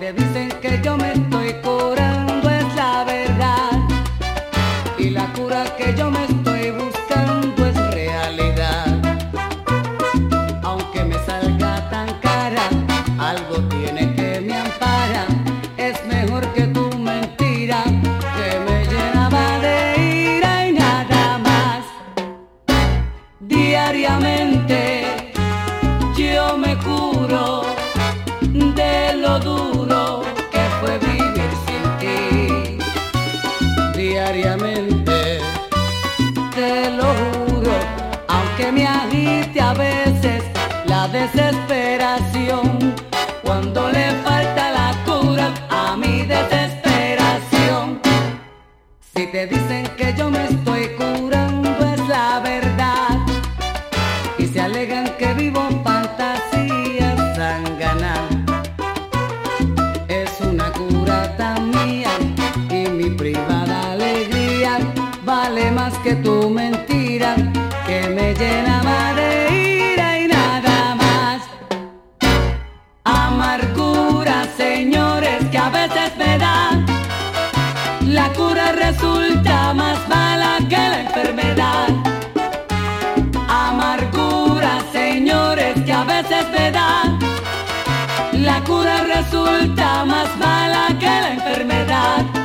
me dicen que yo me estoy curando es la verdad. Y la cura que yo me estoy buscando es realidad. Aunque me salga tan cara, algo tiene que me ampara. Es mejor que tu mentira que me llenaba de ira y nada más. Diariamente yo me curo de lo duro. Me agite a veces la desesperación, cuando le falta la cura a mi desesperación. Si te dicen que yo me estoy curando es la verdad, y se alegan que vivo en fantasías ganar. Es una cura tan mía y mi privada alegría vale más que tu mentira me llenaba de ira y nada más. Amargura, señores, que a veces me da. La cura resulta más mala que la enfermedad. Amargura, señores, que a veces me da. La cura resulta más mala que la enfermedad.